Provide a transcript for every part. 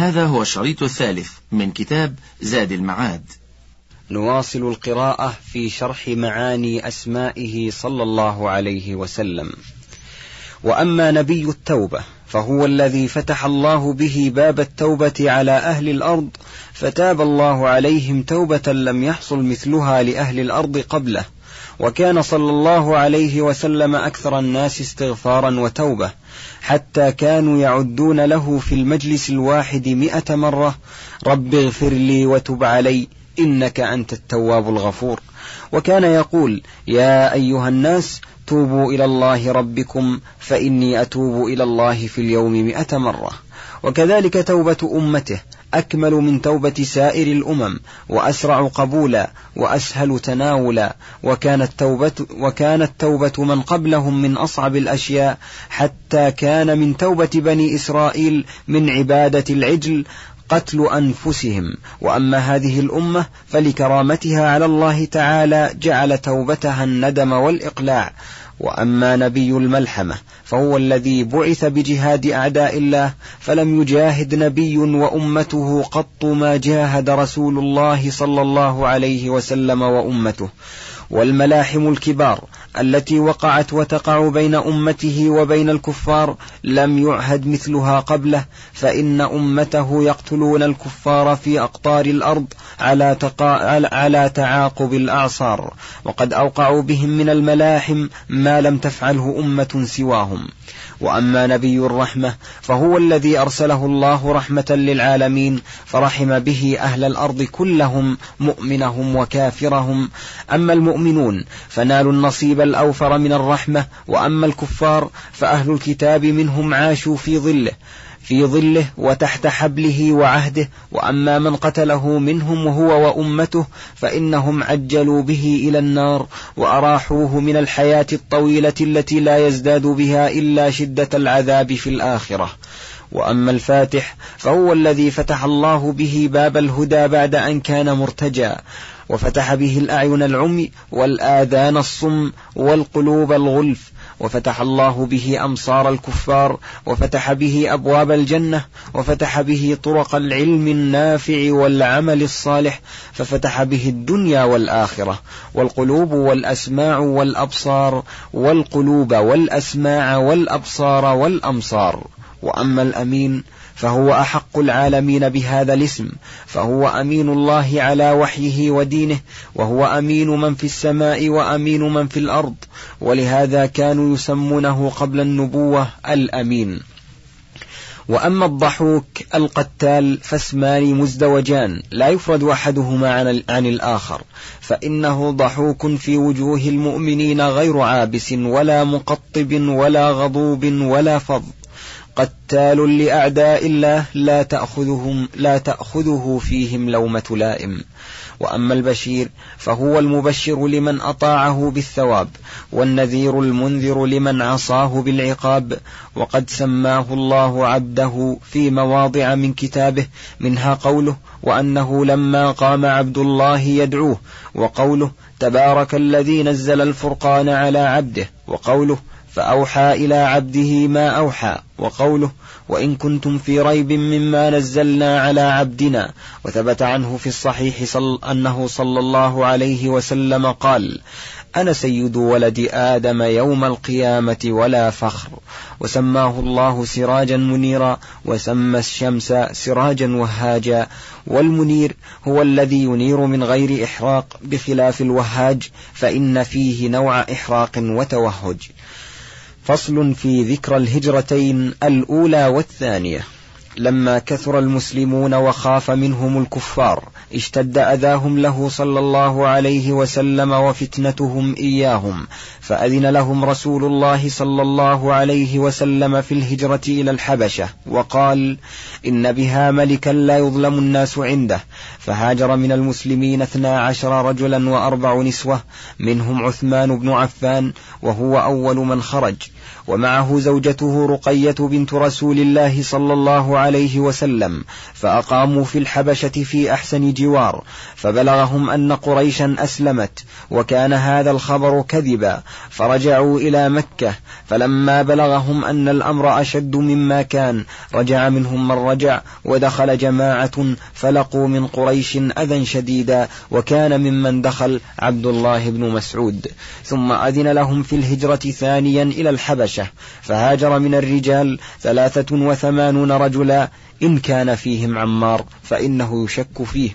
هذا هو الشريط الثالث من كتاب زاد المعاد. نواصل القراءة في شرح معاني أسمائه صلى الله عليه وسلم. وأما نبي التوبة فهو الذي فتح الله به باب التوبة على أهل الأرض فتاب الله عليهم توبة لم يحصل مثلها لأهل الأرض قبله. وكان صلى الله عليه وسلم أكثر الناس استغفارا وتوبة حتى كانوا يعدون له في المجلس الواحد مئة مرة رب اغفر لي وتب علي إنك أنت التواب الغفور. وكان يقول يا أيها الناس توبوا إلى الله ربكم فإني أتوب إلى الله في اليوم مئة مرة. وكذلك توبة أمته أكمل من توبة سائر الأمم وأسرع قبولا وأسهل تناولا وكانت توبة وكانت توبة من قبلهم من أصعب الأشياء حتى كان من توبة بني إسرائيل من عبادة العجل قتل أنفسهم. وأما هذه الأمة فلكرامتها على الله تعالى جعل توبتها الندم والإقلاع. وأما نبي الملحمة فهو الذي بعث بجهاد أعداء الله فلم يجاهد نبي وأمته قط ما جاهد رسول الله صلى الله عليه وسلم وأمته. والملاحم الكبار التي وقعت وتقع بين أمته وبين الكفار لم يعهد مثلها قبله فإن أمته يقتلون الكفار في أقطار الأرض على, تقا... على تعاقب الأعصار. وقد أوقعوا بهم من الملاحم ما لم تفعله أمة سواهم. وأما نبي الرحمة فهو الذي أرسله الله رحمة للعالمين فرحم به أهل الأرض كلهم مؤمنهم وكافرهم. أما المؤمنون فنالوا النصيب الأوفر من الرحمة وأما الكفار فأهل الكتاب منهم عاشوا في ظله. في ظله وتحت حبله وعهده وأما من قتله منهم وهو وأمته فإنهم عجلوا به إلى النار وأراحوه من الحياة الطويلة التي لا يزداد بها إلا شدة العذاب في الآخرة. وأما الفاتح فهو الذي فتح الله به باب الهدى بعد أن كان مرتجى وفتح به الأعين العمي والآذان الصم والقلوب الغلف وفتح الله به أمصار الكفار وفتح به أبواب الجنة وفتح به طرق العلم النافع والعمل الصالح ففتح به الدنيا والآخرة والقلوب والأسماع والأبصار والقلوب والأسماع والأبصار والأمصار. وأما الأمين فهو أحق العالمين بهذا الاسم فهو أمين الله على وحيه ودينه وهو أمين من في السماء وأمين من في الأرض ولهذا كانوا يسمونه قبل النبوة الأمين. وأما الضحوك القتال فاسمان مزدوجان لا يفرد أحدهما عن, الآخر فإنه ضحوك في وجوه المؤمنين غير عابس ولا مقطب ولا غضوب ولا فض قتال لأعداء الله لا تأخذهم لا تأخذه فيهم لومة لائم. وأما البشير فهو المبشر لمن أطاعه بالثواب والنذير المنذر لمن عصاه بالعقاب. وقد سماه الله عبده في مواضع من كتابه منها قوله وأنه لما قام عبد الله يدعوه وقوله تبارك الذي نزل الفرقان على عبده. وقوله فأوحى إلى عبده ما أوحى وقوله وإن كنتم في ريب مما نزلنا على عبدنا وثبت عنه في الصحيح صل أنه صلى الله عليه وسلم قال أنا سيد ولد آدم يوم القيامة ولا فخر وسماه الله سراجا منيرا وسمى الشمس سراجا وهاجا. والمنير هو الذي ينير من غير إحراق بخلاف الوهاج فإن فيه نوع إحراق وتوهج. فصل في ذكر الهجرتين الأولى والثانية. لما كثر المسلمون وخاف منهم الكفار اشتد أذاهم له صلى الله عليه وسلم وفتنتهم إياهم فأذن لهم رسول الله صلى الله عليه وسلم في الهجرة إلى الحبشة وقال إن بها ملكا لا يظلم الناس عنده. فهاجر من المسلمين اثنا عشر رجلا وأربع نسوة منهم عثمان بن عفان وهو أول من خرج. ومعه زوجته رقية بنت رسول الله صلى الله عليه وسلم فأقاموا في الحبشة في أحسن جوار فبلغهم أن قريشا أسلمت وكان هذا الخبر كذبا فرجعوا إلى مكة فلما بلغهم أن الأمر أشد مما كان رجع منهم من رجع ودخل جماعة فلقوا من قريش أذى شديدا وكان ممن دخل عبد الله بن مسعود ثم أذن لهم في الهجرة ثانيا إلى الحبشة. فهاجر من الرجال ثلاثة وثمانون رجلا إن كان فيهم عمار فإنه يشك فيه.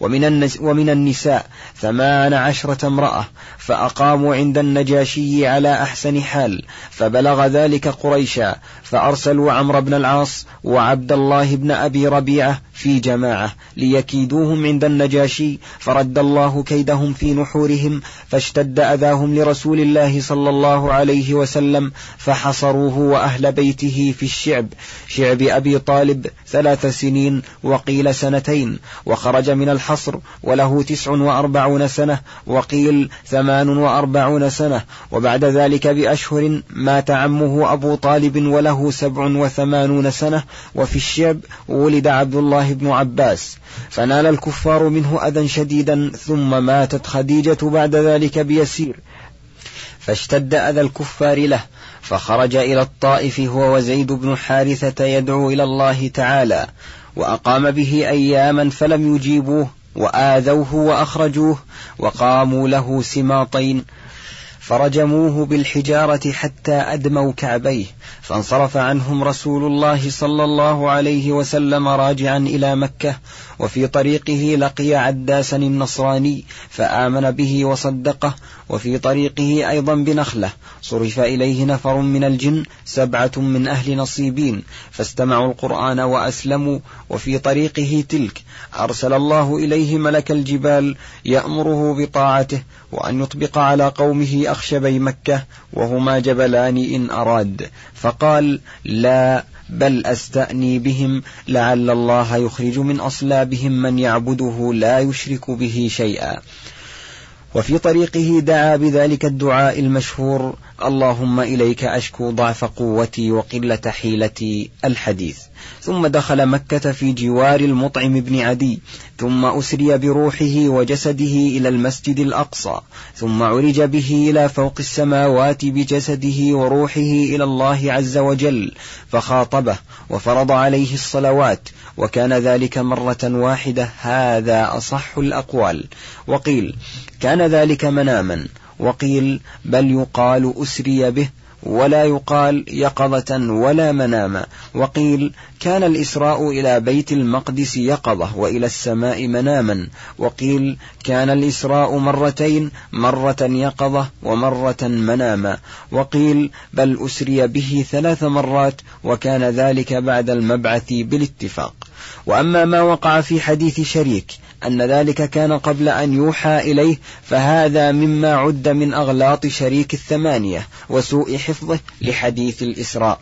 ومن, ومن النساء ثمان عشرة امرأة فأقاموا عند النجاشي على أحسن حال فبلغ ذلك قريشا فأرسلوا عمرو بن العاص وعبد الله بن أبي ربيعة في جماعة ليكيدوهم عند النجاشي فرد الله كيدهم في نحورهم فاشتد أذاهم لرسول الله صلى الله عليه وسلم فحصروه وأهل بيته في الشعب. شعب أبي طالب ثلاث سنين وقيل سنتين وخرج من الحصر وله تسع وأربعون سنة وقيل ثمان وأربعون سنة وبعد ذلك بأشهر مات عمه أبو طالب وله سبع وثمانون سنة وفي الشعب ولد عبد الله بن عباس. فنال الكفار منه أذى شديدا ثم ماتت خديجة بعد ذلك بيسير. فاشتد أذى الكفار له فخرج إلى الطائف هو وزيد بن حارثة يدعو إلى الله تعالى وأقام به أياما فلم يجيبوه وآذوه وأخرجوه وقاموا له سماطين فرجموه بالحجارة حتى أدموا كعبيه فانصرف عنهم رسول الله صلى الله عليه وسلم راجعا إلى مكة وفي طريقه لقي عداسا النصراني فآمن به وصدقه وفي طريقه أيضا بنخلة صرف إليه نفر من الجن سبعة من أهل نصيبين فاستمعوا القرآن وأسلموا وفي طريقه تلك أرسل الله إليه ملك الجبال يأمره بطاعته وأن يطبق على قومه أخشبي مكة وهما جبلان إن أراد فقال لا بل أستأني بهم لعل الله يخرج من أصلابهم من يعبده لا يشرك به شيئا. وفي طريقه دعا بذلك الدعاء المشهور اللهم إليك أشكو ضعف قوتي وقلة حيلتي الحديث. ثم دخل مكة في جوار المطعم بن عدي ثم أسري بروحه وجسده إلى المسجد الأقصى ثم عرج به إلى فوق السماوات بجسده وروحه إلى الله عز وجل فخاطبه وفرض عليه الصلوات وكان ذلك مرة واحدة هذا أصح الأقوال. وقيل كان ذلك مناما وقيل بل يقال أسري به ولا يقال يقظة ولا مناما وقيل كان الإسراء إلى بيت المقدس يقظة وإلى السماء مناما وقيل كان الإسراء مرتين مرة يقظة ومرة مناما وقيل بل أسري به ثلاث مرات وكان ذلك بعد المبعث بالاتفاق. وأما ما وقع في حديث شريك أن ذلك كان قبل أن يوحى إليه فهذا مما عد من أغلاط شريك الثمانية وسوء حفظه لحديث الإسراء.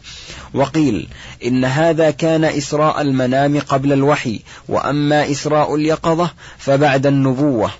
وقيل إن هذا كان إسراء المنام قبل الوحي وأما إسراء اليقظة فبعد النبوة.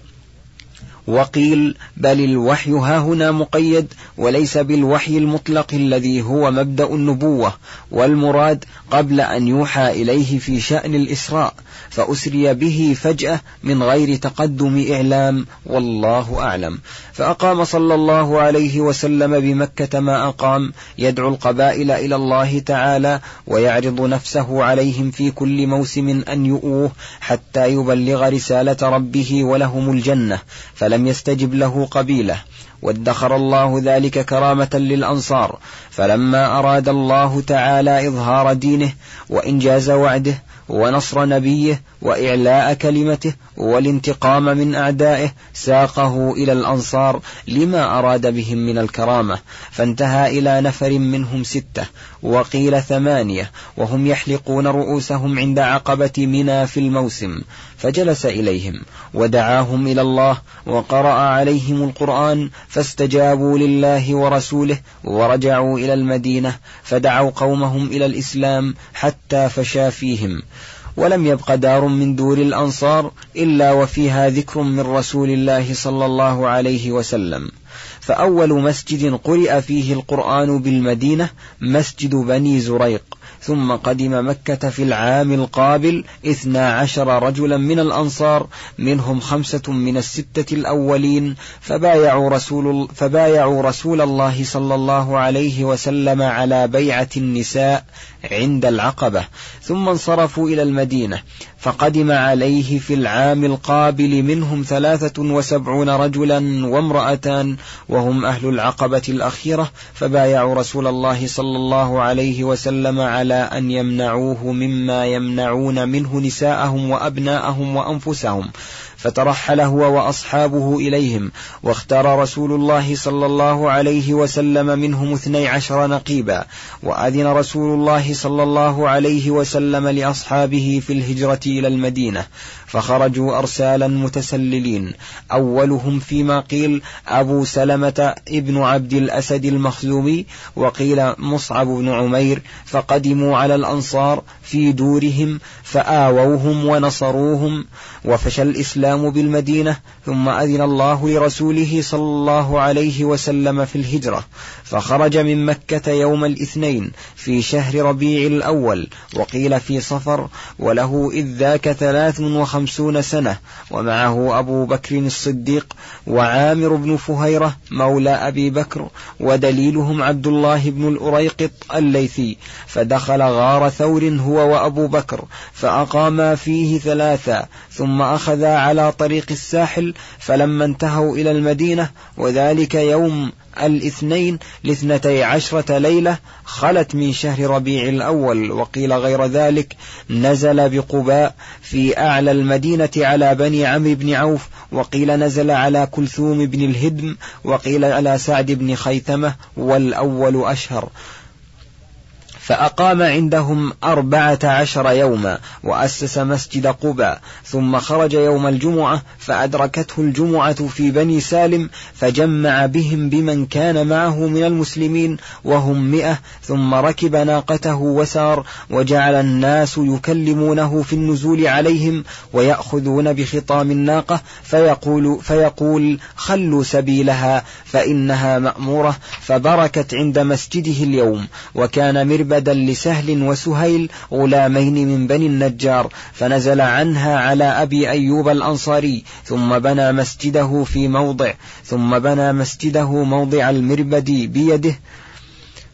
وقيل بل الوحي ها هنا مقيد وليس بالوحي المطلق الذي هو مبدأ النبوة والمراد قبل أن يوحى إليه في شأن الإسراء فأسري به فجأة من غير تقدم إعلام والله أعلم. فأقام صلى الله عليه وسلم بمكة ما أقام يدعو القبائل إلى الله تعالى ويعرض نفسه عليهم في كل موسم أن يؤوه حتى يبلغ رسالة ربه ولهم الجنة. فلم يستجب له قبيله وادخر الله ذلك كرامة للأنصار فلما أراد الله تعالى إظهار دينه وإنجاز وعده ونصر نبيه وإعلاء كلمته والانتقام من أعدائه ساقه إلى الأنصار لما أراد بهم من الكرامة فانتهى إلى نفر منهم ستة وقيل ثمانية وهم يحلقون رؤوسهم عند عقبة منى في الموسم فجلس إليهم ودعاهم إلى الله وقرأ عليهم القرآن فاستجابوا لله ورسوله ورجعوا إلى المدينة فدعوا قومهم إلى الإسلام حتى فشا فيهم. ولم يبق دار من دور الأنصار إلا وفيها ذكر من رسول الله صلى الله عليه وسلم. فأول مسجد قرئ فيه القرآن بالمدينة مسجد بني زريق. ثم قدم مكة في العام القابل اثنا عشر رجلا من الأنصار منهم خمسة من الستة الأولين فبايعوا رسول, فبايعوا رسول الله صلى الله عليه وسلم على بيعة النساء عند العقبة ثم انصرفوا إلى المدينة فقدم عليه في العام القابل منهم ثلاثة وسبعون رجلا وامرأتان وهم أهل العقبة الأخيرة فبايعوا رسول الله صلى الله عليه وسلم على أن يمنعوه مما يمنعون منه نساءهم وأبناءهم وأنفسهم فترحل هو وأصحابه إليهم واختار رسول الله صلى الله عليه وسلم منهم اثني عشر نقيبا وأذن رسول الله صلى الله عليه وسلم لأصحابه في الهجرة إلى المدينة فخرجوا أرسالا متسللين. أولهم فيما قيل أبو سلمة ابن عبد الأسد المخزومي وقيل مصعب بن عمير فقدموا على الأنصار في دورهم فآووهم ونصروهم وفشى الإسلام بالمدينة ثم أذن الله لرسوله صلى الله عليه وسلم في الهجرة فخرج من مكة يوم الاثنين في شهر ربيع الأول وقيل في صفر وله إذ ذاك ثلاث وخمسون سنة ومعه أبو بكر الصديق وعامر بن فهيرة مولى أبي بكر ودليلهم عبد الله بن الأريقط الليثي فدخل غار ثور هو وأبو بكر فأقاما فيه ثلاثا ثم أخذا على طريق الساحل فلما انتهوا إلى المدينة وذلك يوم الاثنين لاثنتي عشرة ليلة خلت من شهر ربيع الأول وقيل غير ذلك نزل بقباء في أعلى المدينة على بني عمرو بن عوف وقيل نزل على كلثوم بن الهدم وقيل على سعد بن خيثمة والأول أشهر. فأقام عندهم أربعة عشر يوما وأسس مسجد قباء ثم خرج يوم الجمعة فأدركته الجمعة في بني سالم فجمع بهم بمن كان معه من المسلمين وهم مئة ثم ركب ناقته وسار وجعل الناس يكلمونه في النزول عليهم ويأخذون بخطام الناقة فيقول, فيقول خلوا سبيلها فإنها مأمورة فبركت عند مسجده اليوم وكان مربد ولدا لسهل وسهيل غلامين من بني النجار فنزل عنها على أبي أيوب الأنصاري ثم بنى مسجده في موضع ثم بنى مسجده موضع المربد بيده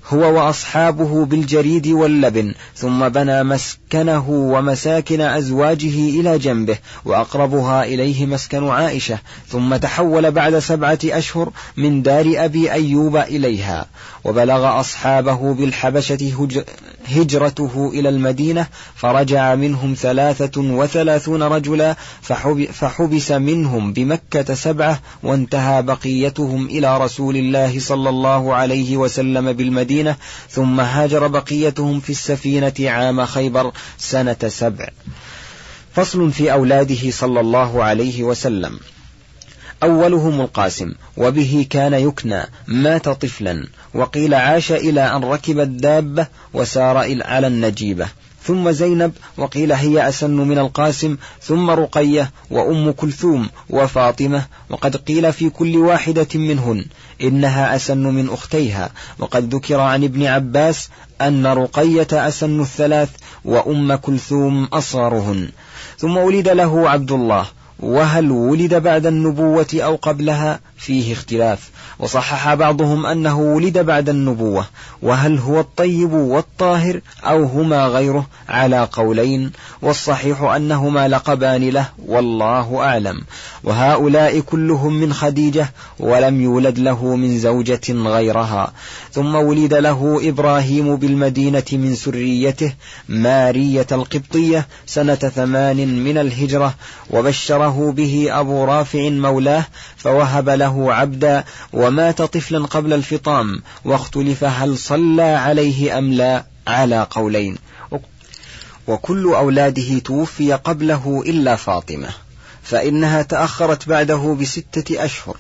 هو وأصحابه بالجريد واللبن ثم بنى مسكنه ومساكن أزواجه إلى جنبه وأقربها إليه مسكن عائشة ثم تحول بعد سبعة أشهر من دار أبي أيوب إليها. وبلغ أصحابه بالحبشة هجرته إلى المدينة فرجع منهم ثلاثة وثلاثون رجلا فحبس منهم بمكة سبعة وانتهى بقيتهم إلى رسول الله صلى الله عليه وسلم بالمدينة. ثم هاجر بقيتهم في السفينة عام خيبر سنة سبع. فصل في أولاده صلى الله عليه وسلم. أولهم القاسم وبه كان يكنى مات طفلا وقيل عاش إلى أن ركب الدابة وسار على النجيبة. ثم زينب وقيل هي أسن من القاسم ثم رقية وأم كلثوم وفاطمة وقد قيل في كل واحدة منهن إنها أسن من أختيها وقد ذكر عن ابن عباس أن رقية أسن الثلاث وأم كلثوم أصغرهن. ثم ولد له عبد الله وهل ولد بعد النبوة أو قبلها؟ فيه اختلاف. وصحح بعضهم أنه ولد بعد النبوة. وهل هو الطيب والطاهر أو هما غيره على قولين؟ والصحيح أنهما لقبان له والله أعلم. وهؤلاء كلهم من خديجة ولم يولد له من زوجة غيرها. ثم ولد له إبراهيم بالمدينة من سريته مارية القبطية سنة ثمان من الهجرة. وبشره به أبو رافع مولاه فوهب له عبدا ومات طفلا قبل الفطام واختلف هل صلى عليه أم لا على قولين. وكل أولاده توفي قبله إلا فاطمة فإنها تأخرت بعده بستة أشهر.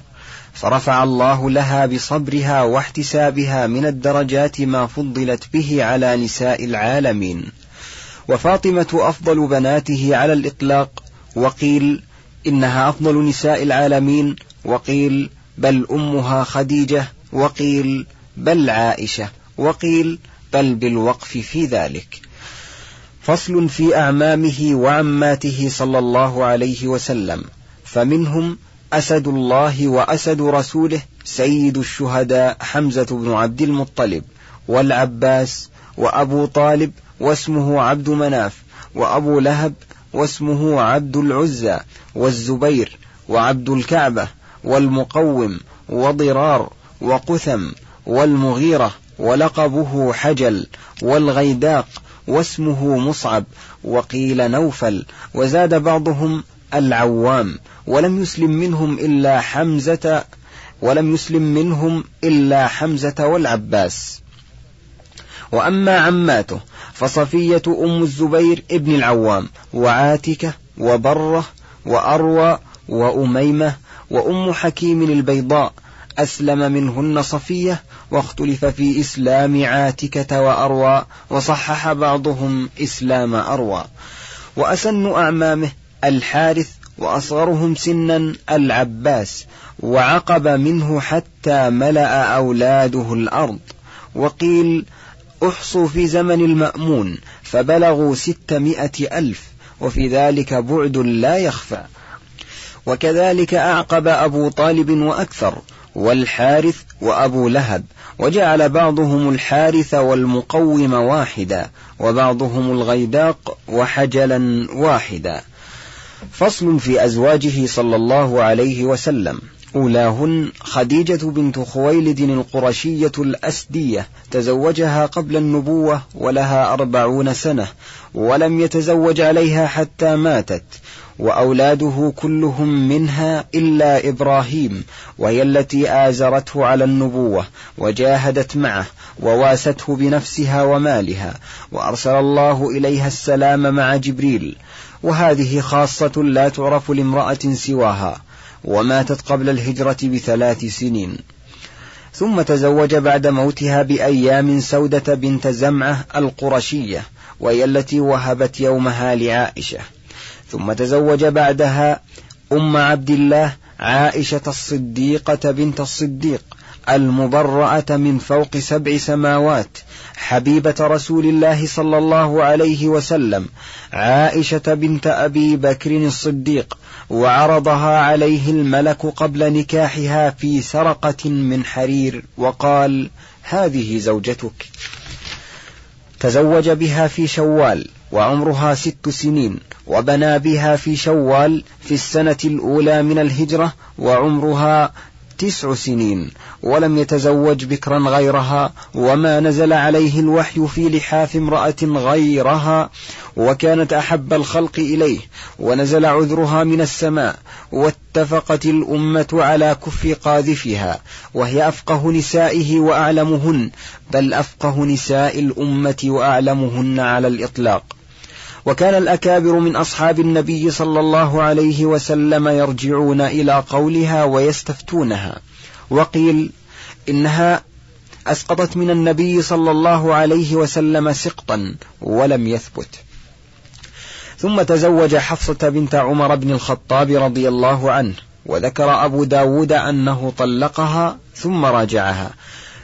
فرفع الله لها بصبرها واحتسابها من الدرجات ما فضلت به على نساء العالمين. وفاطمة أفضل بناته على الإطلاق وقيل إنها أفضل نساء العالمين وقيل بل أمها خديجة وقيل بل عائشة وقيل بل بالوقف في ذلك. فصل في أعمامه وعماته صلى الله عليه وسلم فمنهم أسد الله وأسد رسوله سيد الشهداء حمزة بن عبد المطلب والعباس وأبو طالب واسمه عبد مناف وأبو لهب واسمه عبد العزى والزبير وعبد الكعبة والمقوم وضرار وقثم والمغيرة ولقبه حجل والغيداق واسمه مصعب وقيل نوفل وزاد بعضهم العوام ولم يسلم منهم إلا حمزة ولم يسلم منهم إلا حمزة والعباس. وأما عماته فصفية أم الزبير ابن العوام وعاتكة وبرة وأروى وأميمة وأم حكيم البيضاء أسلم منهن صفية واختلف في إسلام عاتكة وأروى وصحح بعضهم إسلام أروى. وأسن أعمامه الحارث وأصغرهم سنا العباس وعقب منه حتى ملأ أولاده الأرض. وقيل أحصوا في زمن المأمون فبلغوا ستمائة ألف وفي ذلك بعد لا يخفى. وكذلك أعقب أبو طالب وأكثر والحارث وأبو لهب وجعل بعضهم الحارث والمقوم واحدا وبعضهم الغيداق وحجلا واحدا. فصل في أزواجه صلى الله عليه وسلم. أولاهن خديجة بنت خويلد القرشية الأسدية تزوجها قبل النبوة ولها أربعون سنة ولم يتزوج عليها حتى ماتت وأولاده كلهم منها إلا إبراهيم وهي التي آزرته على النبوة وجاهدت معه وواسته بنفسها ومالها وأرسل الله إليها السلام مع جبريل وهذه خاصة لا تعرف لامرأة سواها. وماتت قبل الهجرة بثلاث سنين. ثم تزوج بعد موتها بأيام سودة بنت زمعة القرشية وهي التي وهبت يومها لعائشة. ثم تزوج بعدها أم عبد الله عائشة الصديقة بنت الصديق المبرأة من فوق سبع سماوات حبيبة رسول الله صلى الله عليه وسلم عائشة بنت أبي بكر الصديق وعرضها عليه الملك قبل نكاحها في سرقة من حرير وقال هذه زوجتك. تزوج بها في شوال وعمرها ست سنين وبنى بها في شوال في السنة الأولى من الهجرة وعمرها تسع سنين ولم يتزوج بكرا غيرها وما نزل عليه الوحي في لحاف امرأة غيرها وكانت أحب الخلق إليه ونزل عذرها من السماء واتفقت الأمة على كف قاذفها وهي أفقه نسائه وأعلمهن بل أفقه نساء الأمة وأعلمهن على الإطلاق وكان الأكابر من أصحاب النبي صلى الله عليه وسلم يرجعون إلى قولها ويستفتونها. وقيل إنها أسقطت من النبي صلى الله عليه وسلم سقطا ولم يثبت. ثم تزوج حفصة بنت عمر بن الخطاب رضي الله عنه وذكر أبو داود أنه طلقها ثم راجعها.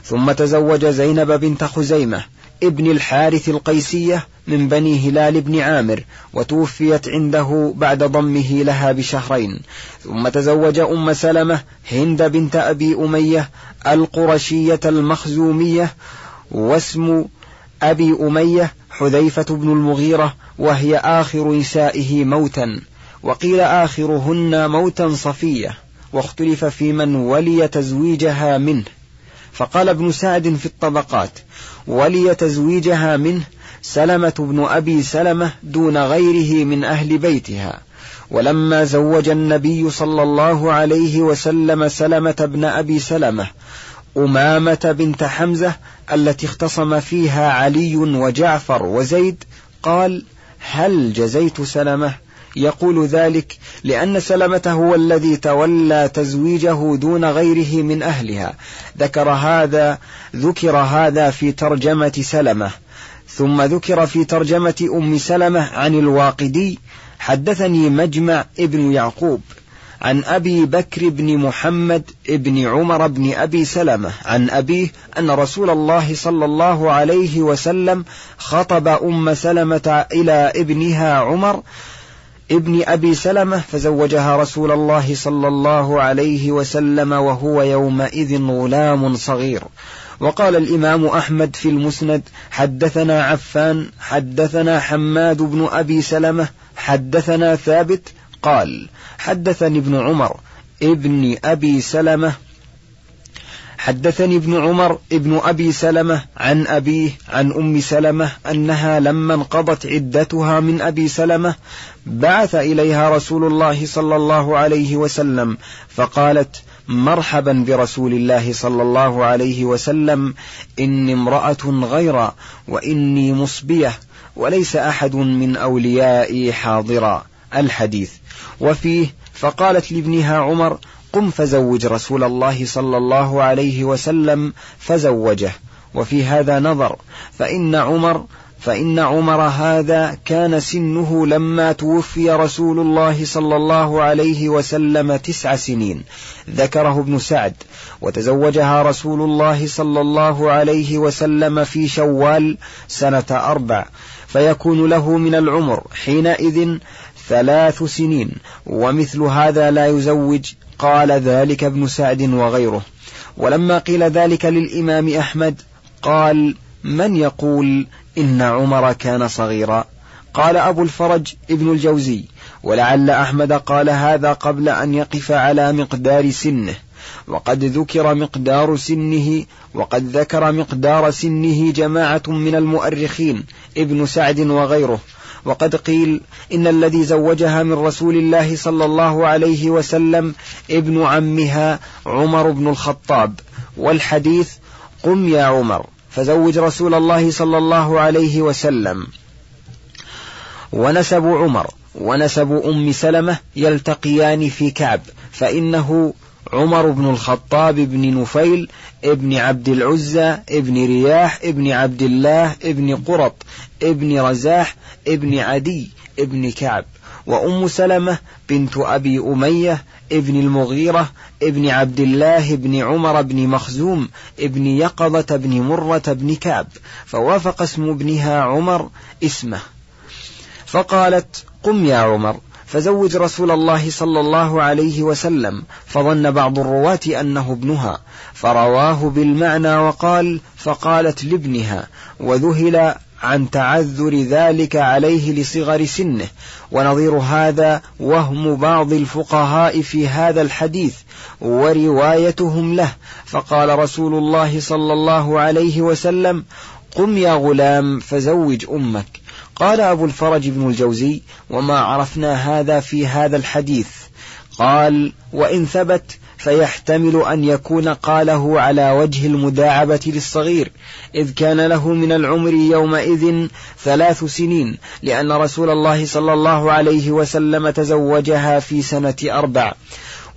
ثم تزوج زينب بنت خزيمة ابن الحارث القيسية من بني هلال بن عامر وتوفيت عنده بعد ضمه لها بشهرين. ثم تزوج أم سلمة هند بنت أبي أمية القرشية المخزومية واسم أبي أمية حذيفة بن المغيرة وهي آخر نسائه موتا. وقيل آخرهن موتا صفية واختلف في من ولي تزويجها منه. فقال ابن سعد في الطبقات ولي تزويجها منه سلمة بن أبي سلمة دون غيره من أهل بيتها ولما زوج النبي صلى الله عليه وسلم سلمة بن أبي سلمة أمامة بنت حمزة التي اختصم فيها علي وجعفر وزيد قال هل جزيت سلمة؟ يقول ذلك لأن سلمة هو الذي تولى تزويجه دون غيره من أهلها. ذكر هذا ذكر هذا في ترجمة سلمة. ثم ذكر في ترجمة أم سلمة عن الواقدي حدثني مجمع ابن يعقوب عن أبي بكر بن محمد بن عمر بن أبي سلمة عن أبيه أن رسول الله صلى الله عليه وسلم خطب أم سلمة إلى ابنها عمر ابن أبي سلمة فزوجها رسول الله صلى الله عليه وسلم وهو يومئذ غلام صغير. وقال الإمام أحمد في المسند حدثنا عفان حدثنا حماد بن أبي سلمة حدثنا ثابت قال حدثني ابن عمر ابن أبي سلمة حدثني ابن عمر ابن أبي سلمة عن أبيه عن أم سلمة أنها لما انقضت عدتها من أبي سلمة بعث إليها رسول الله صلى الله عليه وسلم فقالت مرحبا برسول الله صلى الله عليه وسلم إني امرأة غير وإني مصبية وليس أحد من أوليائي حاضرا. الحديث. وفيه فقالت لابنها عمر قم فزوج رسول الله صلى الله عليه وسلم فزوجه. وفي هذا نظر فإن عمر فإن عمر هذا كان سنه لما توفي رسول الله صلى الله عليه وسلم تسع سنين. ذكره ابن سعد وتزوجها رسول الله صلى الله عليه وسلم في شوال سنة أربع فيكون له من العمر حينئذ ثلاث سنين ومثل هذا لا يزوج قال ذلك ابن سعد وغيره. ولما قيل ذلك للإمام أحمد قال من يقول إن عمر كان صغيرا؟ قال أبو الفرج ابن الجوزي ولعل أحمد قال هذا قبل أن يقف على مقدار سنه وقد ذكر مقدار سنه وقد ذكر مقدار سنه جماعة من المؤرخين ابن سعد وغيره. وقد قيل إن الذي زوجها من رسول الله صلى الله عليه وسلم ابن عمها عمر بن الخطاب والحديث قم يا عمر فزوج رسول الله صلى الله عليه وسلم. ونسب عمر ونسب أم سلمة يلتقيان في كعب فإنه عمر بن الخطاب بن نفيل ابن عبد العزى ابن رياح ابن عبد الله ابن قرط ابن رزاح ابن عدي ابن كعب. وأم سلمة بنت أبي أمية ابن المغيرة ابن عبد الله بن عمر بن مخزوم ابن يقظة بن مرة بن كعب. فوافق اسم ابنها عمر اسمه. فقالت قم يا عمر. فزوج رسول الله صلى الله عليه وسلم فظن بعض الرواة أنه ابنها فرواه بالمعنى وقال فقالت لابنها وذهل عن تعذر ذلك عليه لصغر سنه ونظير هذا وهم بعض الفقهاء في هذا الحديث وروايتهم له فقال رسول الله صلى الله عليه وسلم قم يا غلام فزوج أمك. قال أبو الفرج بن الجوزي وما عرفنا هذا في هذا الحديث. قال وإن ثبت فيحتمل أن يكون قاله على وجه المداعبة للصغير إذ كان له من العمر يومئذ ثلاث سنين لأن رسول الله صلى الله عليه وسلم تزوجها في سنة أربع.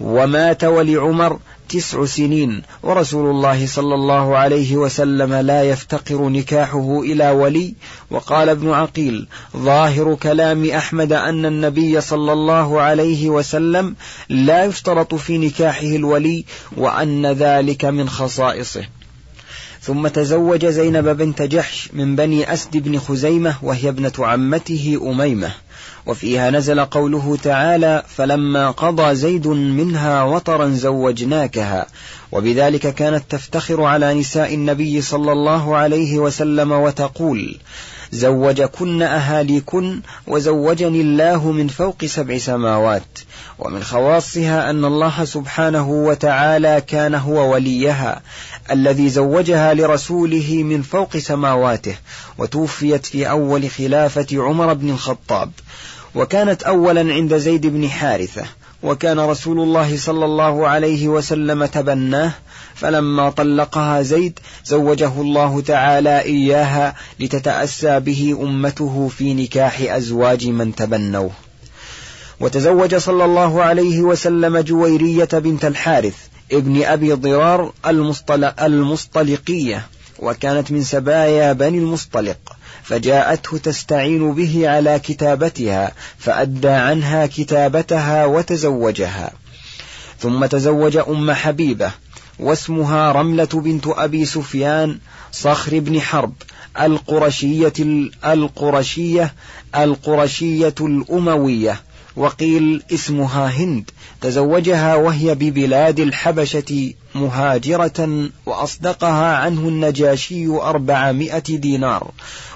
ومات ولعمر تسع سنين ورسول الله صلى الله عليه وسلم لا يفتقر نكاحه إلى ولي. وقال ابن عقيل ظاهر كلام أحمد أن النبي صلى الله عليه وسلم لا يشترط في نكاحه الولي وأن ذلك من خصائصه. ثم تزوج زينب بنت جحش من بني أسد بن خزيمة وهي ابنة عمته أميمة. وفيها نزل قوله تعالى فلما قضى زيد منها وطرا زوجناكها وبذلك كانت تفتخر على نساء النبي صلى الله عليه وسلم وتقول زوجكن أهاليكن وزوجني الله من فوق سبع سماوات. ومن خواصها أن الله سبحانه وتعالى كان هو وليها الذي زوجها لرسوله من فوق سماواته وتوفيت في أول خلافة عمر بن الخطاب. وكانت أولا عند زيد بن حارثة وكان رسول الله صلى الله عليه وسلم تبناه فلما طلقها زيد زوجه الله تعالى إياها لتتأسى به أمته في نكاح أزواج من تبنوه. وتزوج صلى الله عليه وسلم جويرية بنت الحارث ابن أبي ضرار المصطلقية وكانت من سبايا بني المصطلق فجاءته تستعين به على كتابتها فأدى عنها كتابتها وتزوجها. ثم تزوج أم حبيبة واسمها رملة بنت أبي سفيان صخر بن حرب القرشية القرشية القرشية الأموية. وقيل اسمها هند. تزوجها وهي ببلاد الحبشة مهاجرة وأصدقها عنه النجاشي أربعمائة دينار.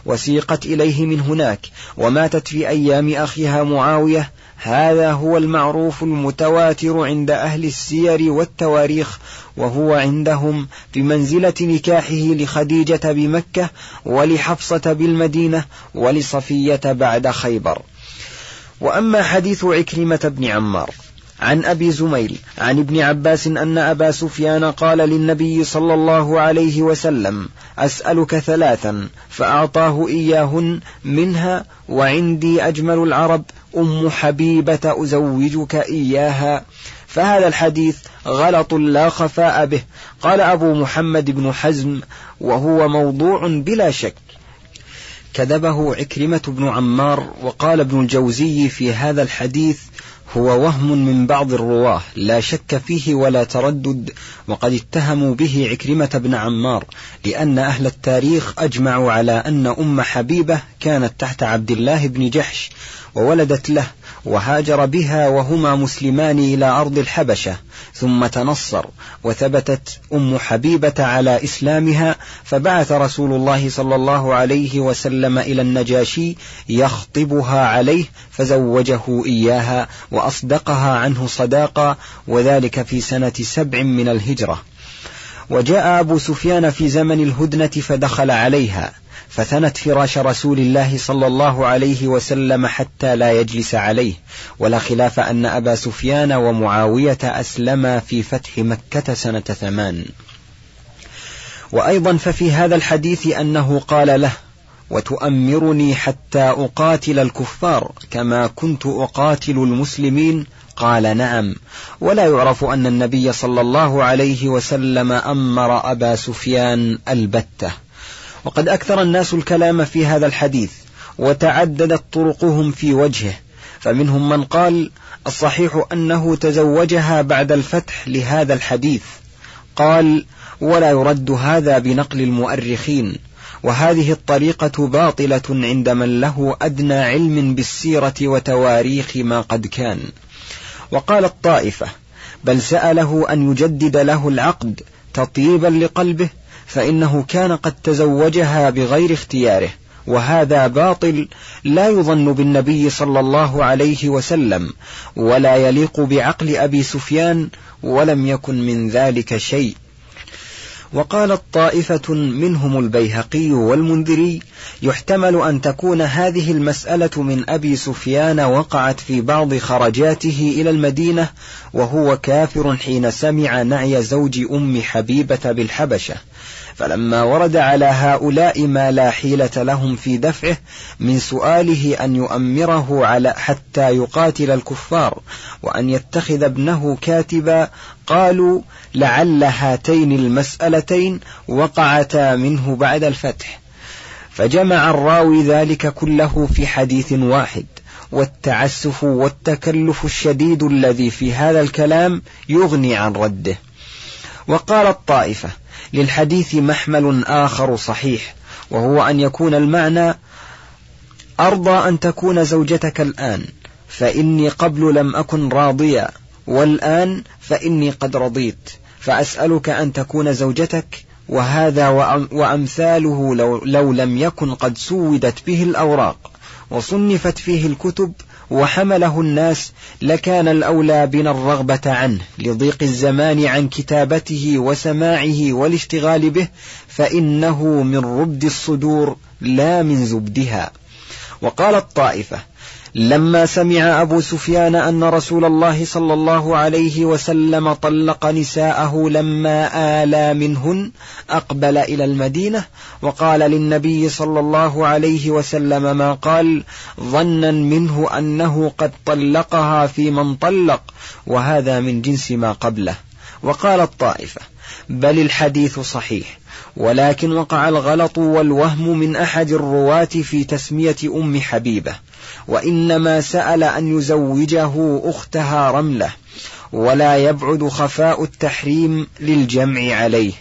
وسيقت إليه من هناك. وماتت في أيام أخيها معاوية. هذا هو المعروف المتواتر عند أهل السير والتواريخ. وهو عندهم بمنزلة نكاحه لخديجة بمكة ولحفصة بالمدينة ولصفية بعد خيبر. وأما حديث عكرمة بن عمار عن أبي زميل عن ابن عباس أن أبا سفيان قال للنبي صلى الله عليه وسلم أسألك ثلاثا فأعطاه إياهن منها وعندي أجمل العرب أم حبيبة أزوجك إياها. فهذا الحديث غلط لا خفاء به. قال أبو محمد بن حزم وهو موضوع بلا شك. كذبه عكرمة بن عمار وقال ابن الجوزي في هذا الحديث هو وهم من بعض الرواة لا شك فيه ولا تردد وقد اتهموا به عكرمة بن عمار لأن أهل التاريخ أجمعوا على أن أم حبيبة كانت تحت عبد الله بن جحش وولدت له وهاجر بها وهما مسلمان إلى أرض الحبشة ثم تنصر وثبتت أم حبيبة على إسلامها فبعث رسول الله صلى الله عليه وسلم إلى النجاشي يخطبها عليه فزوجه إياها وأصدقها عنه صداقا وذلك في سنة سبع من الهجرة. وجاء أبو سفيان في زمن الهدنة فدخل عليها. فثنت فراش رسول الله صلى الله عليه وسلم حتى لا يجلس عليه. ولا خلاف أن أبا سفيان ومعاوية أسلما في فتح مكة سنة ثمان. وأيضا ففي هذا الحديث أنه قال له وتؤمرني حتى أقاتل الكفار كما كنت أقاتل المسلمين قال نعم. ولا يعرف أن النبي صلى الله عليه وسلم أمر أبا سفيان البتة. وقد أكثر الناس الكلام في هذا الحديث وتعددت طرقهم في وجهه فمنهم من قال الصحيح أنه تزوجها بعد الفتح لهذا الحديث. قال ولا يرد هذا بنقل المؤرخين وهذه الطريقة باطلة عند من له أدنى علم بالسيرة وتواريخ ما قد كان. وقال الطائفة بل سأله أن يجدد له العقد تطيبا لقلبه فإنه كان قد تزوجها بغير اختياره وهذا باطل لا يظن بالنبي صلى الله عليه وسلم ولا يليق بعقل أبي سفيان ولم يكن من ذلك شيء. وقالت طائفة منهم البيهقي والمنذري يحتمل أن تكون هذه المسألة من أبي سفيان وقعت في بعض خرجاته إلى المدينة وهو كافر حين سمع نعي زوج أم حبيبة بالحبشة. فلما ورد على هؤلاء ما لا حيلة لهم في دفعه من سؤاله أن يؤمره على حتى يقاتل الكفار وأن يتخذ ابنه كاتبا قالوا لعل هاتين المسألتين وقعتا منه بعد الفتح. فجمع الراوي ذلك كله في حديث واحد والتعسف والتكلف الشديد الذي في هذا الكلام يغني عن رده. وقال الطائفة للحديث محمل آخر صحيح وهو أن يكون المعنى أرضى أن تكون زوجتك الآن فإني قبل لم أكن راضيا والآن فإني قد رضيت فأسألك أن تكون زوجتك وهذا وأمثاله لو, لو لم يكن قد سودت به الأوراق وصنفت فيه الكتب وحمله الناس لكان الأولى بنا الرغبة عنه لضيق الزمان عن كتابته وسماعه والاشتغال به فإنه من ربد الصدور لا من زبدها. وقال الطائفة لما سمع أبو سفيان أن رسول الله صلى الله عليه وسلم طلق نساءه لما آلى منهن أقبل إلى المدينة وقال للنبي صلى الله عليه وسلم ما قال؟ ظنا منه أنه قد طلقها في من طلق وهذا من جنس ما قبله. وقال الطائفة بل الحديث صحيح. ولكن وقع الغلط والوهم من أحد الرواة في تسمية أم حبيبة وإنما سأل أن يزوجه أختها رملة ولا يبعد خفاء التحريم للجمع عليه.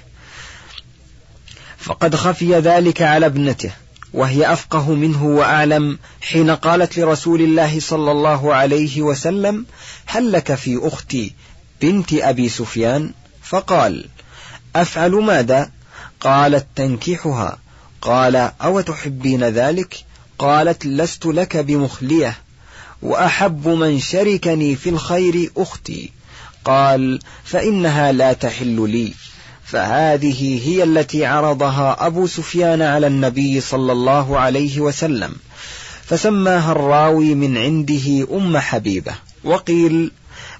فقد خفي ذلك على ابنته وهي أفقه منه وأعلم حين قالت لرسول الله صلى الله عليه وسلم هل لك في أختي بنت أبي سفيان؟ فقال أفعل ماذا؟ قالت تنكحها قال أو تحبين ذلك؟ قالت لست لك بمخلية. وأحب من شركني في الخير أختي. قال فإنها لا تحل لي. فهذه هي التي عرضها أبو سفيان على النبي صلى الله عليه وسلم. فسماها الراوي من عنده أم حبيبة. وقيل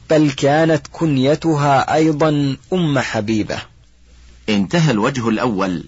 بل كانت كنيتها أيضا أم حبيبة. انتهى الوجه الأول.